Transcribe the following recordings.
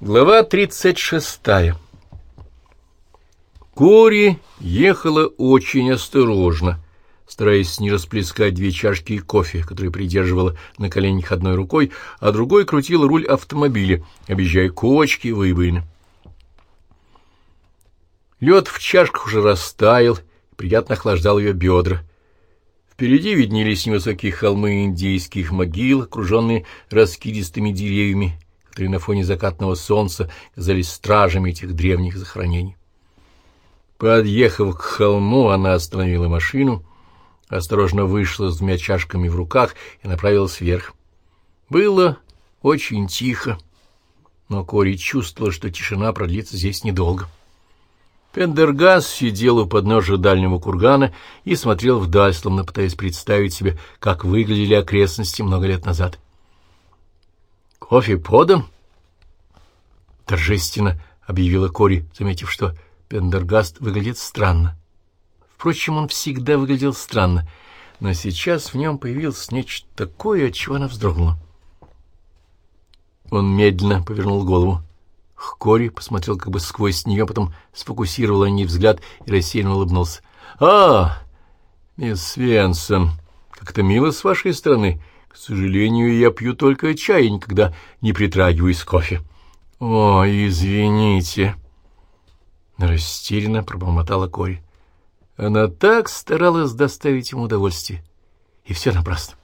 Глава 36. Кори ехала очень осторожно, стараясь не расплескать две чашки кофе, которые придерживала на коленях одной рукой, а другой крутила руль автомобиля, объезжая кочки и выбоины. Лед в чашках уже растаял, приятно охлаждал ее бедра. Впереди виднелись невысокие холмы индейских могил, окруженные раскидистыми деревьями, которые на фоне закатного солнца казались стражами этих древних захоронений. Подъехав к холму, она остановила машину, осторожно вышла с двумя чашками в руках и направилась вверх. Было очень тихо, но Кори чувствовала, что тишина продлится здесь недолго. Пендергас сидел у подножия дальнего кургана и смотрел вдаль, словно пытаясь представить себе, как выглядели окрестности много лет назад. — «Кофе подан?» Торжественно объявила Кори, заметив, что Пендергаст выглядит странно. Впрочем, он всегда выглядел странно, но сейчас в нем появилось нечто такое, от чего она вздрогнула. Он медленно повернул голову. Кори посмотрел как бы сквозь нее, потом сфокусировал на ней взгляд и рассеянно улыбнулся. «А, мисс Свенсон, как-то мило с вашей стороны. К сожалению, я пью только чай, никогда не притрагиваюсь кофе. — О, извините. Растерянно пробормотала Кори. Она так старалась доставить ему удовольствие. И все напрасно.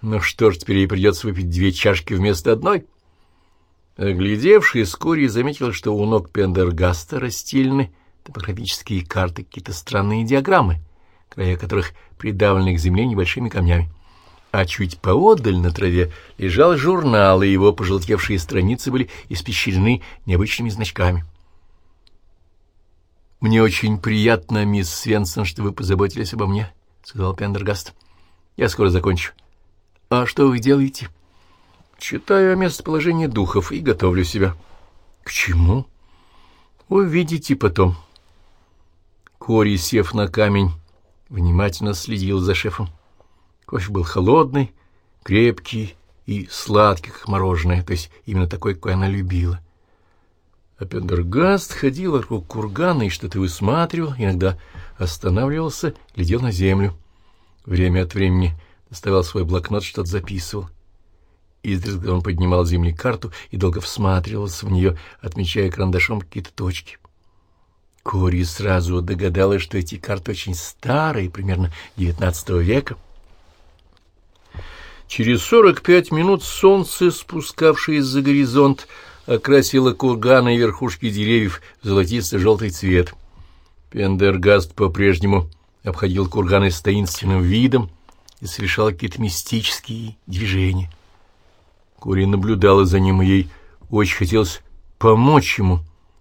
Ну что ж, теперь ей придется выпить две чашки вместо одной. Оглядевшись, Кори заметил, что у ног Пендергаста расстелены топографические карты, какие-то странные диаграммы, края которых придавлены к земле небольшими камнями а чуть поодаль на траве лежал журнал, и его пожелтевшие страницы были испещрены необычными значками. «Мне очень приятно, мисс Свенсон, что вы позаботились обо мне», — сказал Пендергаст. «Я скоро закончу». «А что вы делаете?» «Читаю о местоположении духов и готовлю себя». «К чему?» «Увидите потом». Кори, сев на камень, внимательно следил за шефом. Кофе был холодный, крепкий и сладкий, как мороженое, то есть именно такой, какой она любила. А Пендергаст ходил вокруг кургана и что-то высматривал, иногда останавливался, глядел на землю. Время от времени доставал свой блокнот, что-то записывал. Изредка он поднимал земли карту и долго всматривался в нее, отмечая карандашом какие-то точки. Кори сразу догадалась, что эти карты очень старые, примерно XIX века. Через сорок пять минут солнце, спускавшееся за горизонт, окрасило курганы и верхушки деревьев в золотисто-желтый цвет. Пендергаст по-прежнему обходил курганы с таинственным видом и совершал какие-то мистические движения. Кури наблюдала за ним, и ей очень хотелось помочь ему,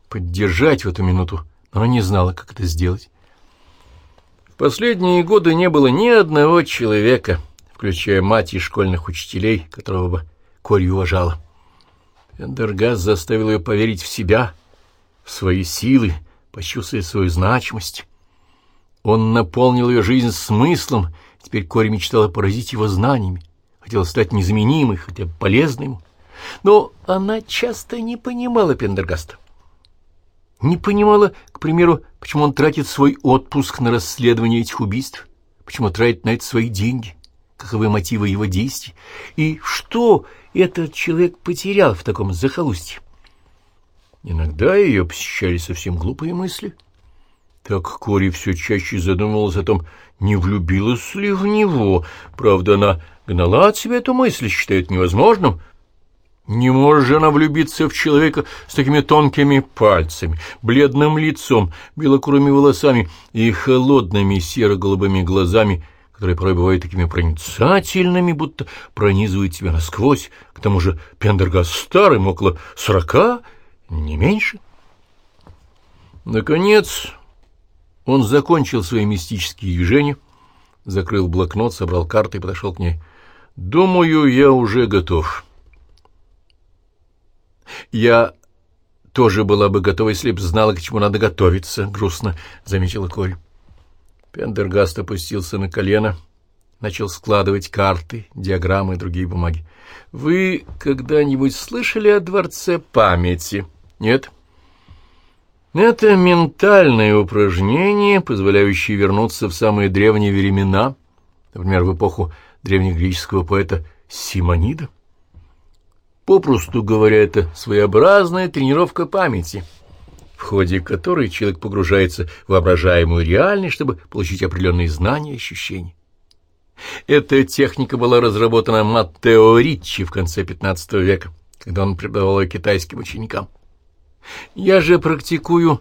поддержать в эту минуту, но она не знала, как это сделать. В последние годы не было ни одного человека — включая мать и школьных учителей, которого бы Кори уважала. Эндергаз заставил ее поверить в себя, в свои силы, почувствовать свою значимость. Он наполнил ее жизнь смыслом, теперь Кори мечтала поразить его знаниями, хотела стать незаменимой, хотя бы полезной ему. Но она часто не понимала Пендергаста. Не понимала, к примеру, почему он тратит свой отпуск на расследование этих убийств, почему тратит на это свои деньги каковы мотивы его действий, и что этот человек потерял в таком захолустье. Иногда ее посещали совсем глупые мысли. Так Кори все чаще задумывалась о том, не влюбилась ли в него. Правда, она гнала от себя эту мысль, считает невозможным. Не может же она влюбиться в человека с такими тонкими пальцами, бледным лицом, белокурыми волосами и холодными серо-голубыми глазами, которые порой бывают такими проницательными, будто пронизывают тебя насквозь. К тому же Пендергаст старым, около сорока, не меньше. Наконец он закончил свои мистические движения, закрыл блокнот, собрал карты и подошел к ней. «Думаю, я уже готов». «Я тоже была бы готова, если б знала, к чему надо готовиться», — грустно заметила Кори. Пендергаст опустился на колено, начал складывать карты, диаграммы и другие бумаги. «Вы когда-нибудь слышали о Дворце памяти?» «Нет?» Это ментальное упражнение, позволяющее вернуться в самые древние времена, например, в эпоху древнегреческого поэта Симонида. Попросту говоря, это своеобразная тренировка памяти, в ходе которой человек погружается в воображаемую реальность, чтобы получить определенные знания и ощущения. Эта техника была разработана Маттео Риччи в конце XV века, когда он преподавал ее китайским ученикам. Я же практикую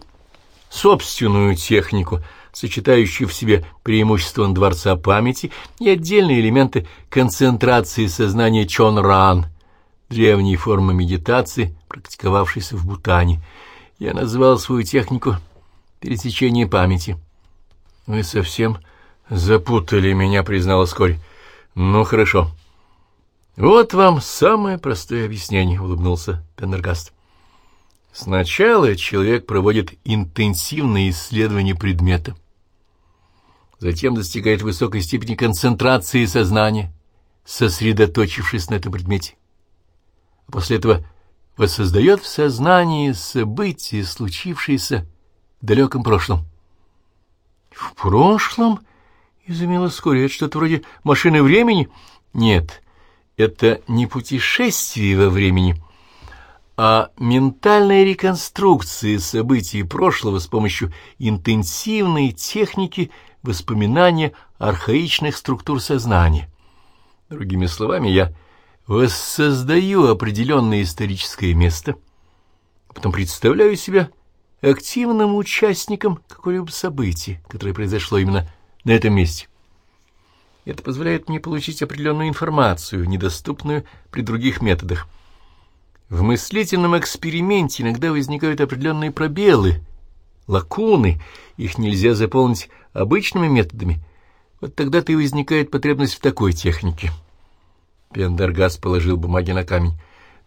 собственную технику, сочетающую в себе преимущества дворца памяти и отдельные элементы концентрации сознания Чон-Ран, древней формы медитации, практиковавшейся в Бутане. Я назвал свою технику пересечение памяти. Вы совсем запутали меня, признала Скорь. Ну, хорошо. Вот вам самое простое объяснение, улыбнулся Пендергаст. Сначала человек проводит интенсивные исследования предмета, затем достигает высокой степени концентрации сознания, сосредоточившись на этом предмете. После этого воссоздает в сознании события, случившиеся в далеком прошлом. — В прошлом? — изумила вскоре. — Это что-то вроде машины времени? — Нет, это не путешествие во времени, — а ментальной реконструкции событий прошлого с помощью интенсивной техники воспоминания архаичных структур сознания. Другими словами, я воссоздаю определенное историческое место, а потом представляю себя активным участником какого-либо события, которое произошло именно на этом месте. Это позволяет мне получить определенную информацию, недоступную при других методах – в мыслительном эксперименте иногда возникают определенные пробелы, лакуны, их нельзя заполнить обычными методами. Вот тогда-то и возникает потребность в такой технике. Пендергаст положил бумаги на камень.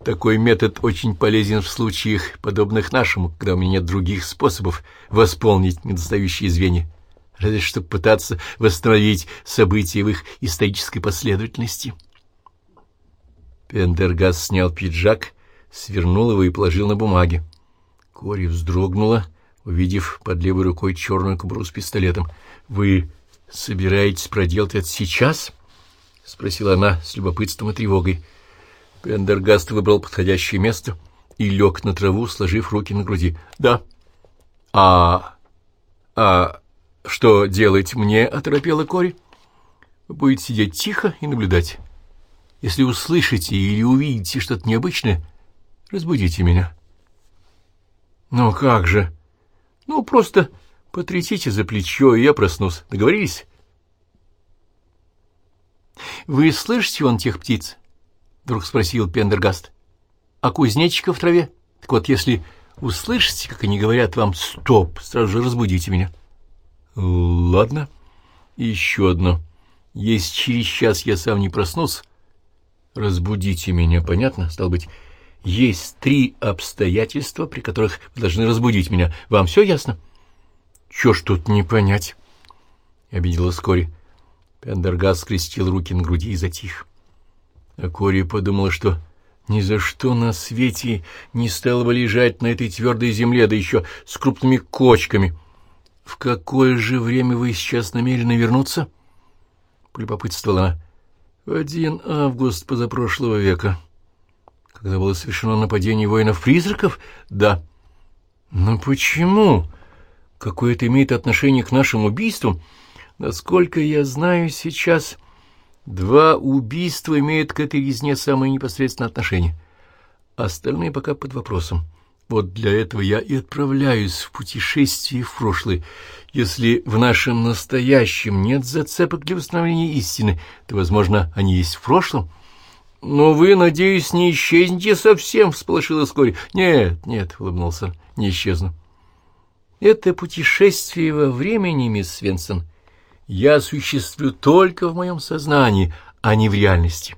Такой метод очень полезен в случаях, подобных нашему, когда у меня нет других способов восполнить недостающие звенья, разве что пытаться восстановить события в их исторической последовательности. Пендергаст снял пиджак свернул его и положил на бумаги. Кори вздрогнула, увидев под левой рукой черную кобуру с пистолетом. — Вы собираетесь проделать это сейчас? — спросила она с любопытством и тревогой. Пендергаст выбрал подходящее место и лег на траву, сложив руки на груди. — Да. — А... а... что делать мне? — оторопела Кори. — Вы будете сидеть тихо и наблюдать. Если услышите или увидите что-то необычное, Разбудите меня. Ну как же? Ну, просто потрясите за плечо, и я проснусь. Договорились? Вы слышите вон тех птиц? Вдруг спросил Пендергаст. А кузнечика в траве? Так вот, если услышите, как они говорят вам «стоп», сразу же разбудите меня. Ладно. еще одно. Если через час я сам не проснусь, разбудите меня, понятно? Стал быть, есть три обстоятельства, при которых вы должны разбудить меня. Вам все ясно? — Чё ж тут не понять? — обиделась Кори. Пендергас скрестил руки на груди и затих. А Кори подумала, что ни за что на свете не стала бы лежать на этой твердой земле, да еще с крупными кочками. — В какое же время вы сейчас намерены вернуться? — полюбопытствовала она. — В один август позапрошлого века. — когда было совершено нападение воинов-призраков? Да. Но почему? Какое это имеет отношение к нашим убийствам? Насколько я знаю сейчас, два убийства имеют к этой резне самое непосредственное отношение. Остальные пока под вопросом. Вот для этого я и отправляюсь в путешествие в прошлое. Если в нашем настоящем нет зацепок для восстановления истины, то, возможно, они есть в прошлом — «Но вы, надеюсь, не исчезнете совсем?» — всполошилась Кори. «Нет, нет», — улыбнулся, — «не исчезну». «Это путешествие во времени, мисс Свенсон, я осуществлю только в моем сознании, а не в реальности.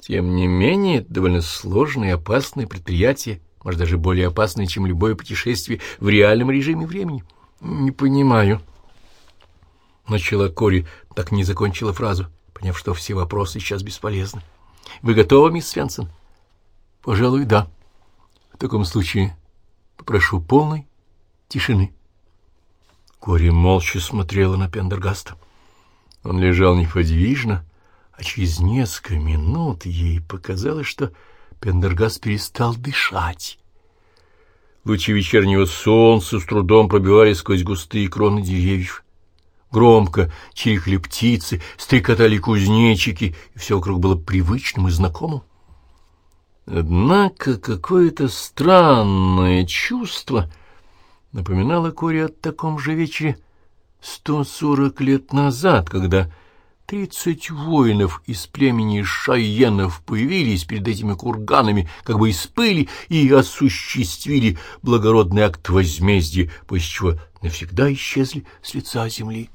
Тем не менее, это довольно сложное и опасное предприятие, может, даже более опасное, чем любое путешествие в реальном режиме времени». «Не понимаю», — начала Кори, так не закончила фразу. поняв, что все вопросы сейчас бесполезны. «Вы готовы, мисс Свенсон?» «Пожалуй, да. В таком случае попрошу полной тишины». Кори молча смотрела на Пендергаста. Он лежал неподвижно, а через несколько минут ей показалось, что Пендергаст перестал дышать. Лучи вечернего солнца с трудом пробивались сквозь густые кроны деревьев. Громко чирикали птицы, стрекотали кузнечики, и все вокруг было привычным и знакомым. Однако какое-то странное чувство напоминало Коре о таком же вечере сто сорок лет назад, когда тридцать воинов из племени шайенов появились перед этими курганами, как бы из пыли, и осуществили благородный акт возмездия, после чего навсегда исчезли с лица земли.